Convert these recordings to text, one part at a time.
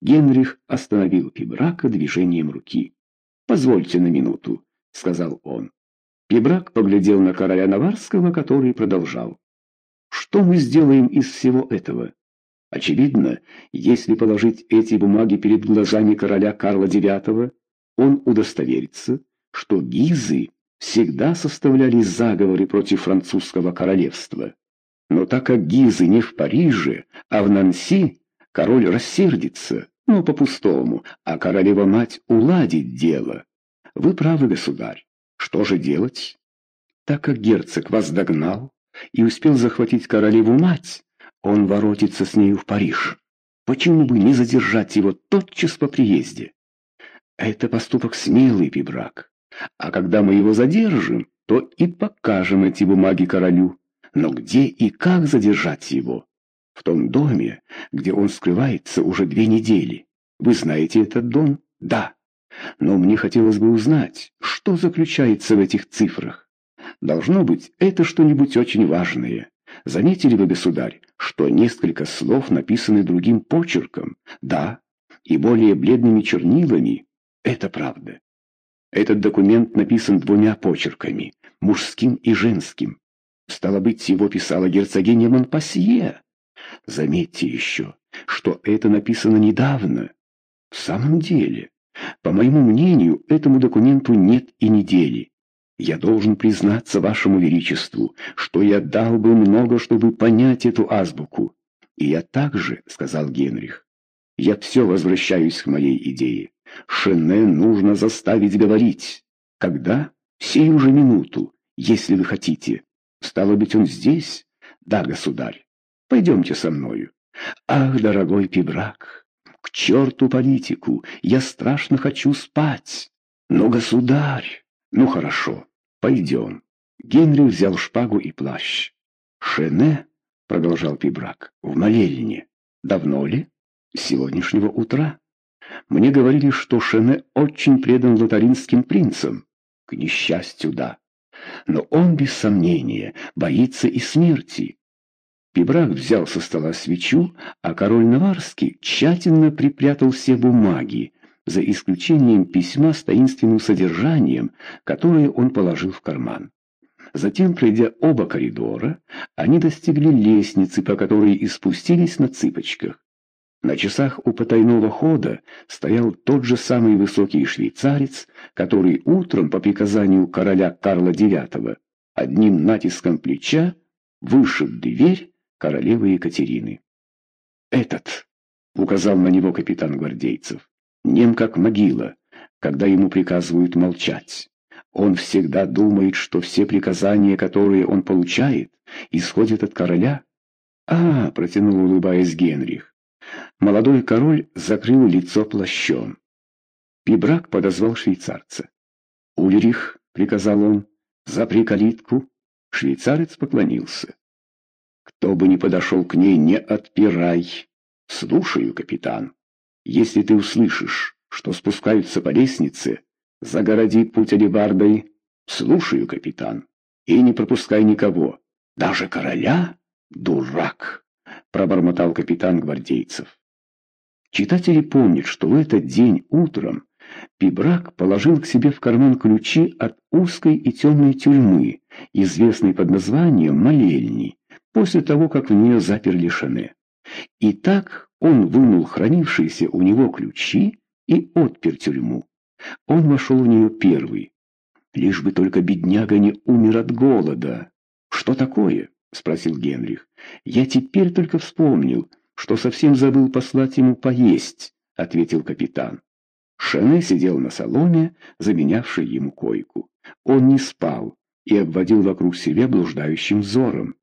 Генрих остановил Пибрака движением руки. «Позвольте на минуту», — сказал он. Пибрак поглядел на короля Наварского, который продолжал. «Что мы сделаем из всего этого?» Очевидно, если положить эти бумаги перед глазами короля Карла IX, он удостоверится, что гизы всегда составляли заговоры против французского королевства. Но так как гизы не в Париже, а в Нанси, король рассердится, но по-пустому, а королева-мать уладит дело. Вы правы, государь. Что же делать? Так как герцог вас догнал и успел захватить королеву-мать, он воротится с нею в Париж. Почему бы не задержать его тотчас по приезде? Это поступок смелый, Пибрак. А когда мы его задержим, то и покажем эти бумаги королю. Но где и как задержать его? В том доме, где он скрывается уже две недели. Вы знаете этот дом? Да. Но мне хотелось бы узнать, что заключается в этих цифрах. Должно быть, это что-нибудь очень важное. Заметили вы, государь, что несколько слов написаны другим почерком? Да, и более бледными чернилами. Это правда. Этот документ написан двумя почерками, мужским и женским. Стало быть, его писала герцогиня Монпасье. Заметьте еще, что это написано недавно. В самом деле, по моему мнению, этому документу нет и недели. Я должен признаться вашему величеству, что я дал бы много, чтобы понять эту азбуку. И я также, — сказал Генрих, — я все возвращаюсь к моей идее. Шене нужно заставить говорить. Когда? Сию же минуту, если вы хотите. Стало быть, он здесь? Да, государь. Пойдемте со мною. Ах, дорогой Пибрак, к черту политику, я страшно хочу спать. Но, государь, ну хорошо, пойдем. Генри взял шпагу и плащ. Шене, продолжал Пибрак, в молельне. Давно ли? С сегодняшнего утра. Мне говорили, что Шене очень предан лотаринским принцам. К несчастью, да. Но он, без сомнения, боится и смерти. Пибрак взял со стола свечу, а король Наварский тщательно припрятал все бумаги, за исключением письма с таинственным содержанием, которое он положил в карман. Затем, пройдя оба коридора, они достигли лестницы, по которой и спустились на цыпочках. На часах у потайного хода стоял тот же самый высокий швейцарец, который утром по приказанию короля Карла IX одним натиском плеча вышиб дверь королевы Екатерины. «Этот», — указал на него капитан гвардейцев, — «нем как могила, когда ему приказывают молчать. Он всегда думает, что все приказания, которые он получает, исходят от короля». «А», — протянул, улыбаясь Генрих, Молодой король закрыл лицо плащом. Пибрак подозвал швейцарца. «Ульрих», — приказал он, — «запри калитку». Швейцарец поклонился. «Кто бы ни подошел к ней, не отпирай». «Слушаю, капитан. Если ты услышишь, что спускаются по лестнице, загороди путь алебардой». «Слушаю, капитан. И не пропускай никого. Даже короля? Дурак!» — пробормотал капитан гвардейцев. Читатели помнят, что в этот день утром Пибрак положил к себе в карман ключи от узкой и темной тюрьмы, известной под названием «Молельни», после того, как в нее заперли Шене. И так он вынул хранившиеся у него ключи и отпер тюрьму. Он вошел в нее первый. Лишь бы только бедняга не умер от голода. «Что такое?» — спросил Генрих. «Я теперь только вспомнил, что совсем забыл послать ему поесть», — ответил капитан. Шене сидел на соломе, заменявшей ему койку. Он не спал и обводил вокруг себя блуждающим взором.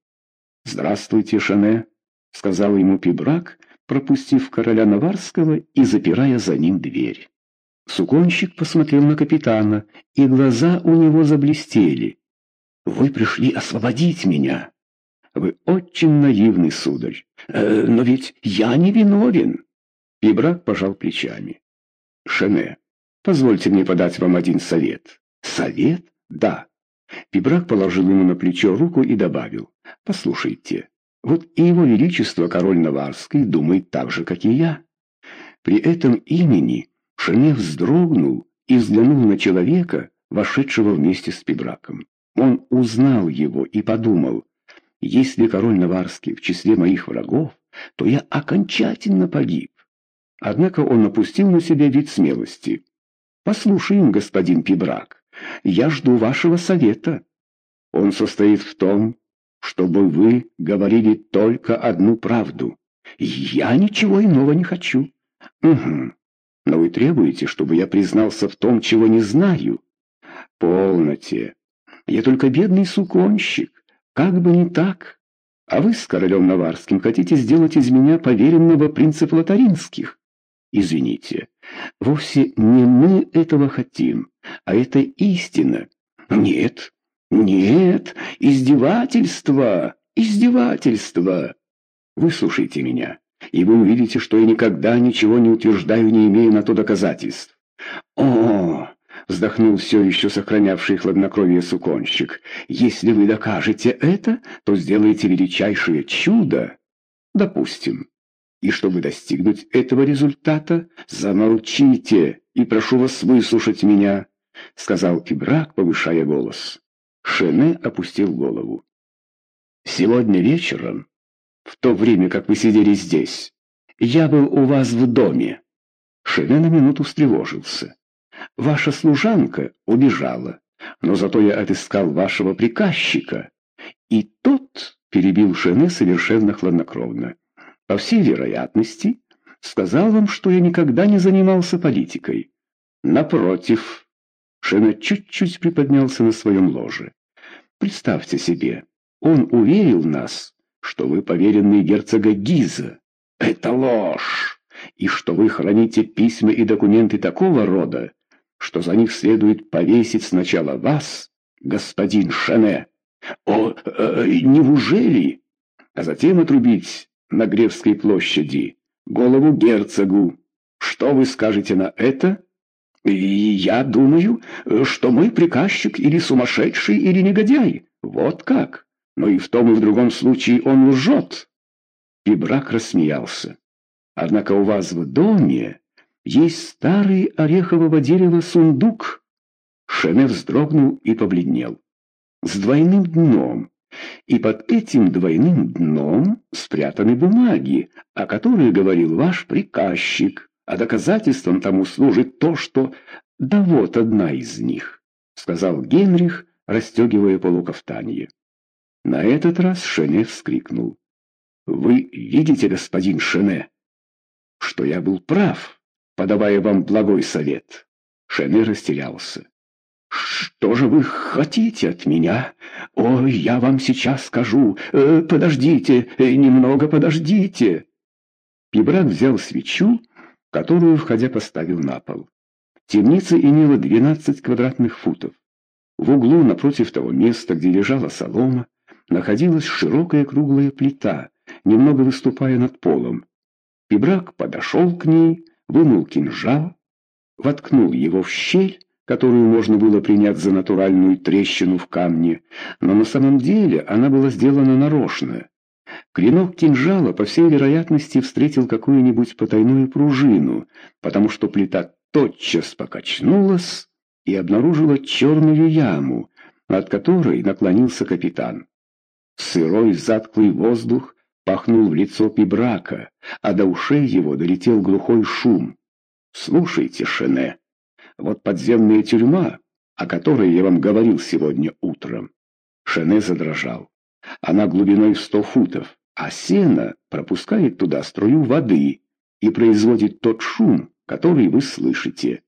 «Здравствуйте, Шене», — сказал ему Пибрак, пропустив короля Наварского и запирая за ним дверь. Суконщик посмотрел на капитана, и глаза у него заблестели. «Вы пришли освободить меня!» Вы очень наивный, сударь. Э, но ведь я не виновен. И брат пожал плечами. Шене, позвольте мне подать вам один совет. Совет? Да. Пибрак положил ему на плечо руку и добавил. Послушайте, вот и его величество король Наварский думает так же, как и я. При этом имени Шене вздрогнул и взглянул на человека, вошедшего вместе с Пибраком. Он узнал его и подумал, если король Наварский в числе моих врагов, то я окончательно погиб. Однако он опустил на себя вид смелости. «Послушаем, господин Пибрак, я жду вашего совета. Он состоит в том, чтобы вы говорили только одну правду. Я ничего иного не хочу». «Угу. Но вы требуете, чтобы я признался в том, чего не знаю?» «Полноте. Я только бедный суконщик. Как бы не так. А вы с королем Наварским хотите сделать из меня поверенного принца Платаринских. Извините, вовсе не мы этого хотим, а это истина. Нет, нет, издевательство, издевательство. Выслушайте меня, и вы увидите, что я никогда ничего не утверждаю, не имея на то доказательств. О, вздохнул все еще сохранявший хладнокровие суконщик. «Если вы докажете это, то сделаете величайшее чудо. Допустим. И чтобы достигнуть этого результата, замолчите и прошу вас выслушать меня», — сказал Кибрак, повышая голос. Шене опустил голову. «Сегодня вечером, в то время, как вы сидели здесь, я был у вас в доме». Шене на минуту встревожился. Ваша служанка убежала, но зато я отыскал вашего приказчика. И тот перебил Шене совершенно хладнокровно. По всей вероятности, сказал вам, что я никогда не занимался политикой. Напротив, Шене чуть-чуть приподнялся на своем ложе. Представьте себе, он уверил нас, что вы поверенный герцога Гиза. Это ложь! И что вы храните письма и документы такого рода, что за них следует повесить сначала вас, господин Шене. О, э, неужели? А затем отрубить на Гревской площади голову герцогу. Что вы скажете на это? И я думаю, что мой приказчик или сумасшедший, или негодяй. Вот как. Но и в том, и в другом случае он лжет. И брак рассмеялся. Однако у вас в доме есть старый орехового дерева сундук. Шене вздрогнул и побледнел. С двойным дном. И под этим двойным дном спрятаны бумаги, о которых говорил ваш приказчик. А доказательством тому служит то, что... Да вот одна из них, сказал Генрих, расстегивая полукафтанье. На этот раз Шене вскрикнул. «Вы видите, господин Шене, что я был прав?» подавая вам благой совет. Шене растерялся. «Что же вы хотите от меня? Ой, я вам сейчас скажу. Э, подождите, э, немного подождите». Пибрак взял свечу, которую, входя, поставил на пол. Темница имела 12 квадратных футов. В углу, напротив того места, где лежала солома, находилась широкая круглая плита, немного выступая над полом. Пибрак подошел к ней, вынул кинжал, воткнул его в щель, которую можно было принять за натуральную трещину в камне, но на самом деле она была сделана нарочно. Клинок кинжала, по всей вероятности, встретил какую-нибудь потайную пружину, потому что плита тотчас покачнулась и обнаружила черную яму, от которой наклонился капитан. Сырой затклый воздух пахнул в лицо Пибрака, а до ушей его долетел глухой шум. «Слушайте, Шене, вот подземная тюрьма, о которой я вам говорил сегодня утром». Шене задрожал. Она глубиной в сто футов, а сено пропускает туда струю воды и производит тот шум, который вы слышите.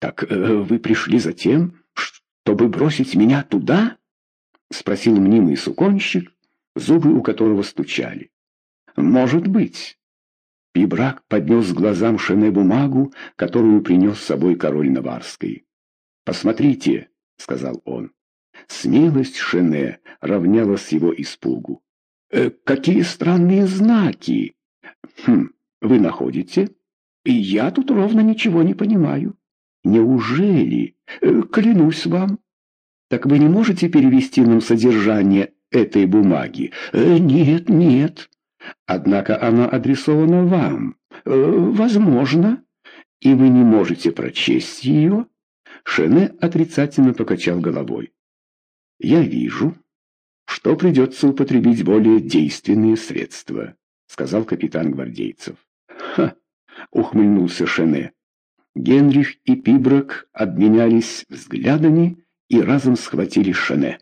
«Так э, вы пришли за тем, чтобы бросить меня туда?» — спросил мнимый суконщик, зубы у которого стучали. «Может быть». Пибрак поднес глазам Шене бумагу, которую принес с собой король Наварской. «Посмотрите», — сказал он. Смелость Шене равнялась его испугу. «Э, «Какие странные знаки!» «Хм, вы находите?» «И я тут ровно ничего не понимаю». «Неужели? Э, клянусь вам». «Так вы не можете перевести нам содержание этой бумаги. Э, нет, нет. Однако она адресована вам. возможно. И вы не можете прочесть ее?» Шене отрицательно покачал головой. «Я вижу, что придется употребить более действенные средства», сказал капитан гвардейцев. «Ха!» — ухмыльнулся Шене. Генрих и Пибрак обменялись взглядами и разом схватили Шене.